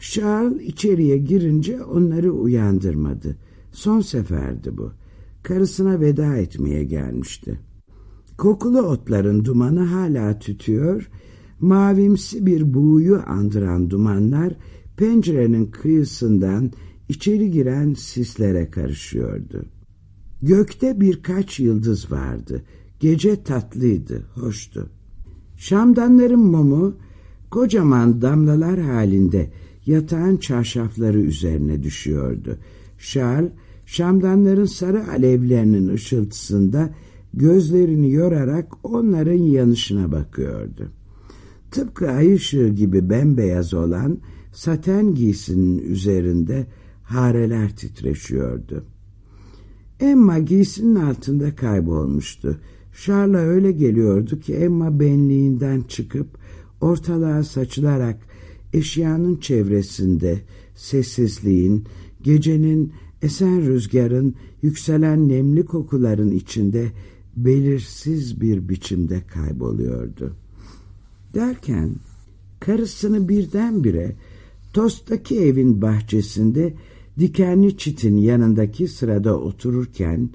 Charles içeriye girince onları uyandırmadı. Son seferdi bu. Karısına veda etmeye gelmişti. Kokulu otların dumanı hala tütüyor, mavimsi bir buğuyu andıran dumanlar pencerenin kıyısından içeri giren sislere karışıyordu. Gökte birkaç yıldız vardı. Gece tatlıydı, hoştu. Şamdanların mumu kocaman damlalar halinde yatağın çarşafları üzerine düşüyordu. Charles, şamdanların sarı alevlerinin ışıltısında gözlerini yorarak onların yanışına bakıyordu. Tıpkı ay ışığı gibi bembeyaz olan saten giysinin üzerinde hareler titreşiyordu. Emma giysinin altında kaybolmuştu. Charles'a öyle geliyordu ki Emma benliğinden çıkıp ortalığa saçılarak eşyanın çevresinde sessizliğin, gecenin, esen rüzgarın, yükselen nemli kokuların içinde belirsiz bir biçimde kayboluyordu. Derken karısını birdenbire Tost'taki evin bahçesinde dikenli çitin yanındaki sırada otururken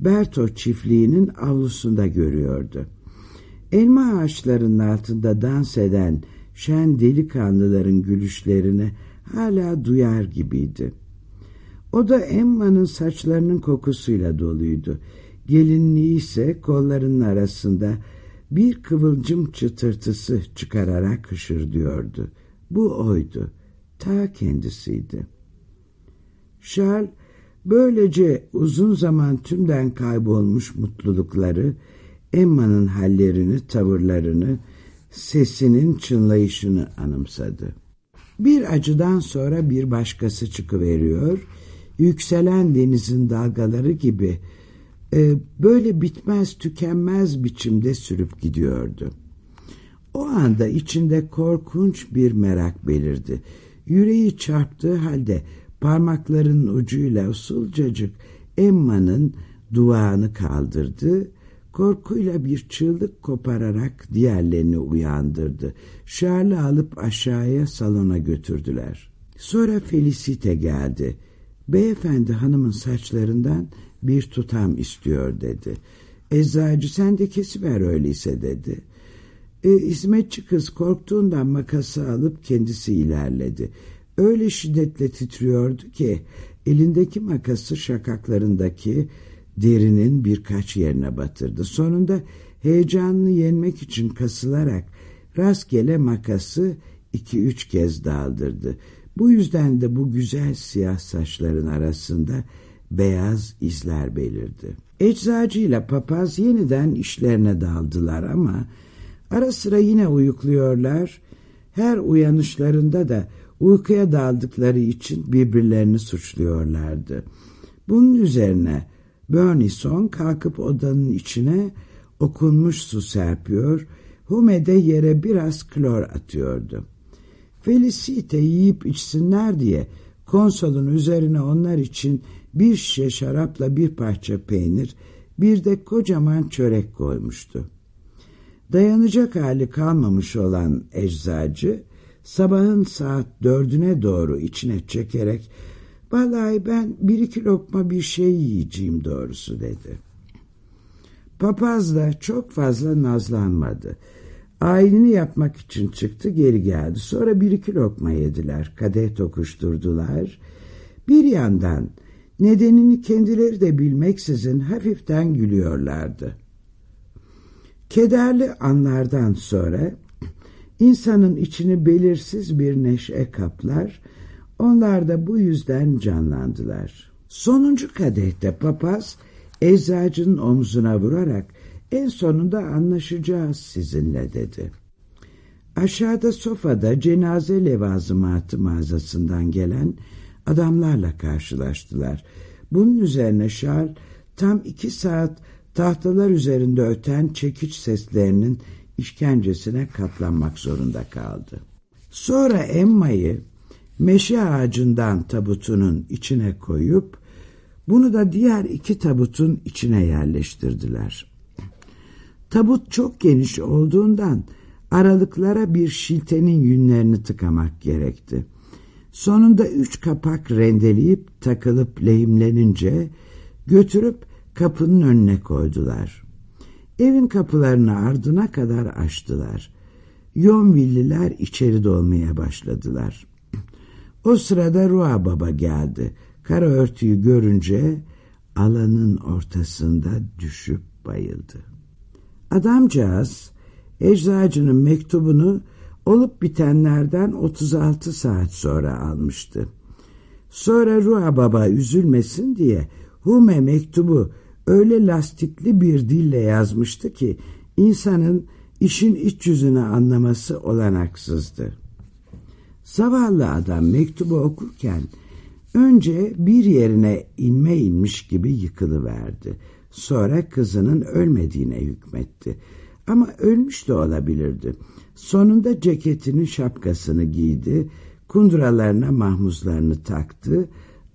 Berto çiftliğinin avlusunda görüyordu. Elma ağaçlarının altında dans eden şen delikanlıların gülüşlerini hala duyar gibiydi. O da Emma'nın saçlarının kokusuyla doluydu. Gelinliği ise kollarının arasında bir kıvılcım çıtırtısı çıkararak hışırdıyordu. Bu oydu. Ta kendisiydi. Charles böylece uzun zaman tümden kaybolmuş mutlulukları, Emma'nın hallerini, tavırlarını, sesinin çınlayışını anımsadı. Bir acıdan sonra bir başkası çıkıveriyor, yükselen denizin dalgaları gibi e, böyle bitmez tükenmez biçimde sürüp gidiyordu. O anda içinde korkunç bir merak belirdi. Yüreği çarptığı halde parmaklarının ucuyla usulcacık Emma'nın duvağını kaldırdı Korkuyla bir çığlık kopararak diğerlerini uyandırdı. Şarlı alıp aşağıya salona götürdüler. Sonra Felicite geldi. Beyefendi hanımın saçlarından bir tutam istiyor dedi. Eczacı sen de kesiver öyleyse dedi. E, hizmetçi kız korktuğundan makası alıp kendisi ilerledi. Öyle şiddetle titriyordu ki elindeki makası şakaklarındaki derinin birkaç yerine batırdı. Sonunda heyecanını yenmek için kasılarak rastgele makası iki üç kez daldırdı. Bu yüzden de bu güzel siyah saçların arasında beyaz izler belirdi. Eczacı ile papaz yeniden işlerine daldılar ama ara sıra yine uyukluyorlar. Her uyanışlarında da uykuya daldıkları için birbirlerini suçluyorlardı. Bunun üzerine Burnison kalkıp odanın içine okunmuş su serpiyor, Hume'de yere biraz klor atıyordu. Felicite yiyip içsinler diye konsolun üzerine onlar için bir şişe şarapla bir parça peynir, bir de kocaman çörek koymuştu. Dayanacak hali kalmamış olan eczacı, sabahın saat dördüne doğru içine çekerek Vallahi ben bir iki lokma bir şey yiyeceğim doğrusu dedi. Papaz da çok fazla nazlanmadı. Ayinini yapmak için çıktı geri geldi. Sonra bir iki lokma yediler. Kadeh tokuşturdular. Bir yandan nedenini kendileri de bilmeksizin hafiften gülüyorlardı. Kederli anlardan sonra insanın içini belirsiz bir neşe kaplar onlar da bu yüzden canlandılar. Sonuncu kadehte papaz eczacının omzuna vurarak en sonunda anlaşacağız sizinle dedi. Aşağıda sofada cenaze levazımatı mağazasından gelen adamlarla karşılaştılar. Bunun üzerine Charles tam iki saat tahtalar üzerinde öten çekiç seslerinin işkencesine katlanmak zorunda kaldı. Sonra Emma'yı meşe ağacından tabutunun içine koyup bunu da diğer iki tabutun içine yerleştirdiler. Tabut çok geniş olduğundan aralıklara bir şiltenin yünlerini tıkamak gerekti. Sonunda üç kapak rendeleyip takılıp lehimlenince götürüp kapının önüne koydular. Evin kapılarını ardına kadar açtılar. Yonvilliler içeri dolmaya başladılar. O sırada Rua Baba geldi. Kara örtüyü görünce alanın ortasında düşüp bayıldı. Adamcağız eczacının mektubunu olup bitenlerden 36 saat sonra almıştı. Sonra Rua Baba üzülmesin diye Hume mektubu öyle lastikli bir dille yazmıştı ki insanın işin iç yüzünü anlaması olanaksızdı. Zavallı adam mektubu okurken önce bir yerine inme inmiş gibi yıkılıverdi. Sonra kızının ölmediğine hükmetti. Ama ölmüş de olabilirdi. Sonunda ceketinin şapkasını giydi, kunduralarına mahmuzlarını taktı,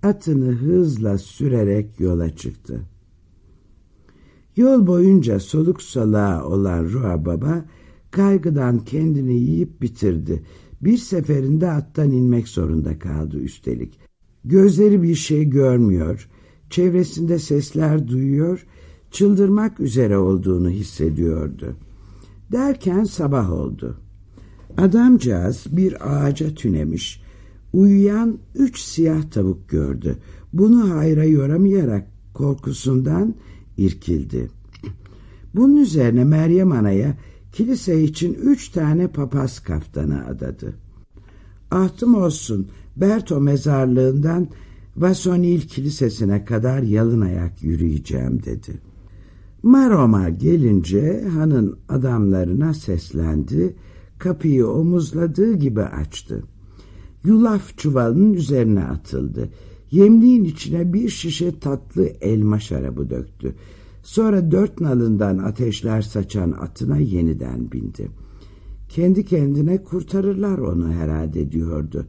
atını hızla sürerek yola çıktı. Yol boyunca soluk soluğa olan Rua Baba kaygıdan kendini yiyip bitirdi. Bir seferinde attan inmek zorunda kaldı üstelik. Gözleri bir şey görmüyor, çevresinde sesler duyuyor, çıldırmak üzere olduğunu hissediyordu. Derken sabah oldu. Adamcağız bir ağaca tünemiş, uyuyan üç siyah tavuk gördü. Bunu hayra yoramayarak korkusundan irkildi. Bunun üzerine Meryem Ana'ya kilise için üç tane papaz kaftanı adadı. Ahtım olsun Berto mezarlığından Vasonil kilisesine kadar yalın ayak yürüyeceğim dedi. Maroma gelince hanın adamlarına seslendi, kapıyı omuzladığı gibi açtı. Yulaf çuvalının üzerine atıldı. Yemliğin içine bir şişe tatlı elma şarabı döktü. Sonra dört nalından ateşler saçan atına yeniden bindi. Kendi kendine kurtarırlar onu herhalde diyordu.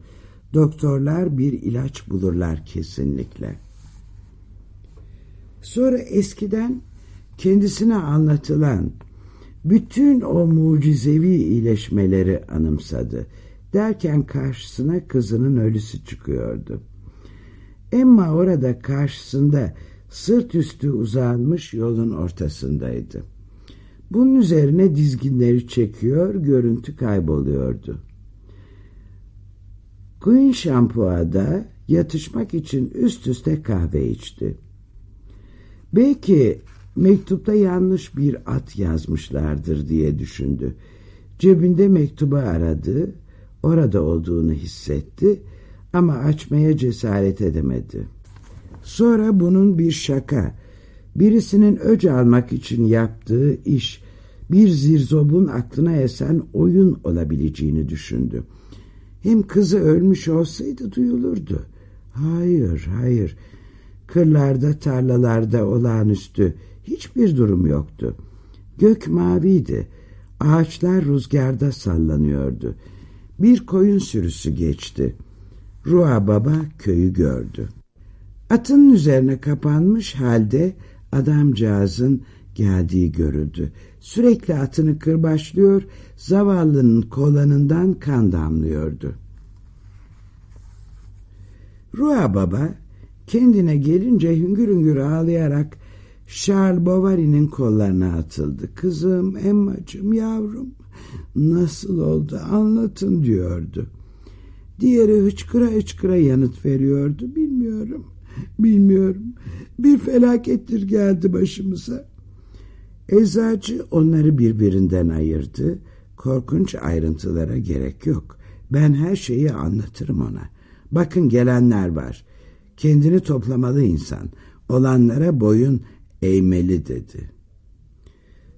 Doktorlar bir ilaç bulurlar kesinlikle. Sonra eskiden kendisine anlatılan bütün o mucizevi iyileşmeleri anımsadı. Derken karşısına kızının ölüsü çıkıyordu. Emma orada karşısında sırt üstü uzanmış yolun ortasındaydı. Bunun üzerine dizginleri çekiyor, görüntü kayboluyordu. Queen Şampua'da yatışmak için üst üste kahve içti. Belki mektupta yanlış bir at yazmışlardır diye düşündü. Cebinde mektubu aradı, orada olduğunu hissetti ama açmaya cesaret edemedi. Sonra bunun bir şaka, birisinin öc almak için yaptığı iş, bir zirzobun aklına esen oyun olabileceğini düşündü. Hem kızı ölmüş olsaydı duyulurdu. Hayır, hayır. Kırlarda, tarlalarda olağanüstü hiçbir durum yoktu. Gök maviydi. Ağaçlar rüzgarda sallanıyordu. Bir koyun sürüsü geçti. Rua Baba köyü gördü. Atın üzerine kapanmış halde adamcağızın geldiği görüldü. Sürekli atını kırbaçlıyor, zavallının kolanından kan damlıyordu. Rua Baba kendine gelince hüngür hüngür ağlayarak Charles Bovary'nin kollarına atıldı. Kızım, Emma'cığım, yavrum nasıl oldu anlatın diyordu. Diğeri hıçkıra hıçkıra yanıt veriyordu. Bilmiyorum, bilmiyorum. Bir felakettir geldi başımıza. Eczacı onları birbirinden ayırdı. Korkunç ayrıntılara gerek yok. Ben her şeyi anlatırım ona. Bakın gelenler var. Kendini toplamalı insan. Olanlara boyun eğmeli dedi.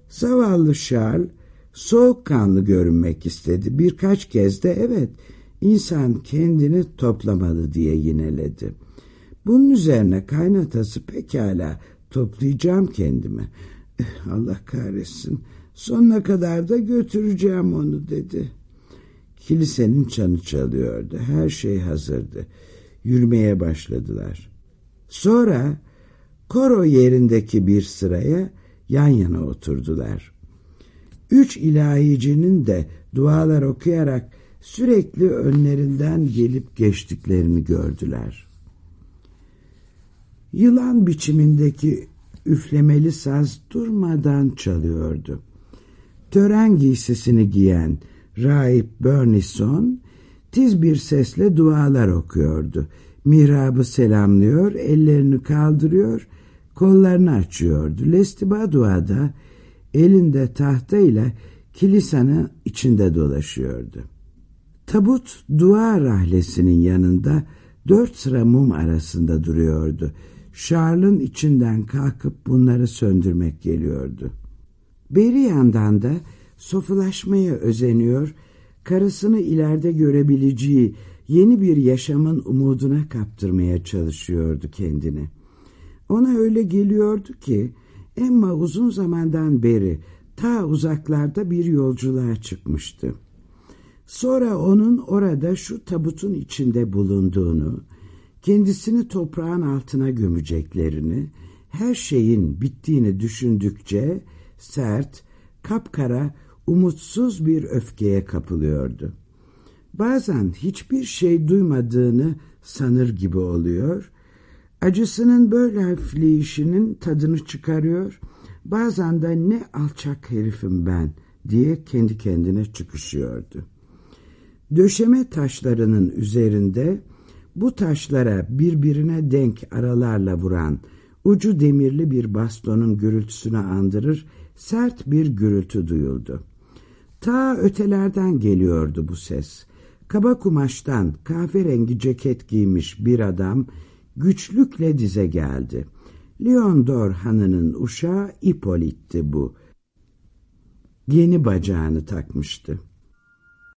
Zavallı Charles soğukkanlı görünmek istedi. Birkaç kez de evet insan kendini toplamalı diye yineledi. Bunun üzerine kaynatası pekala toplayacağım kendimi. Eh, Allah kahretsin sonuna kadar da götüreceğim onu dedi. Kilisenin çanı çalıyordu. Her şey hazırdı. Yürümeye başladılar. Sonra koro yerindeki bir sıraya yan yana oturdular. Üç ilahicinin de dualar okuyarak sürekli önlerinden gelip geçtiklerini gördüler. Yılan biçimindeki üflemeli saz durmadan çalıyordu. Tören giysisini giyen Rahip Burnison tiz bir sesle dualar okuyordu. Mihrabı selamlıyor, ellerini kaldırıyor, kollarını açıyordu. Lestiba duada elinde tahta ile kilisanın içinde dolaşıyordu. Tabut dua rahlesinin yanında dört sıra mum arasında duruyordu. Charles'ın içinden kalkıp bunları söndürmek geliyordu. Beri yandan da sofulaşmaya özeniyor, karısını ileride görebileceği yeni bir yaşamın umuduna kaptırmaya çalışıyordu kendini. Ona öyle geliyordu ki Emma uzun zamandan beri ta uzaklarda bir yolculuğa çıkmıştı. Sonra onun orada şu tabutun içinde bulunduğunu, kendisini toprağın altına gömeceklerini, her şeyin bittiğini düşündükçe sert, kapkara, umutsuz bir öfkeye kapılıyordu. Bazen hiçbir şey duymadığını sanır gibi oluyor, acısının böyle hafifleyişinin tadını çıkarıyor, bazen de ne alçak herifim ben diye kendi kendine çıkışıyordu. Döşeme taşlarının üzerinde bu taşlara birbirine denk aralarla vuran ucu demirli bir bastonun gürültüsünü andırır sert bir gürültü duyuldu. Ta ötelerden geliyordu bu ses. Kaba kumaştan kahverengi ceket giymiş bir adam güçlükle dize geldi. Leondor hanının uşağı Ipolit'ti bu. Yeni bacağını takmıştı.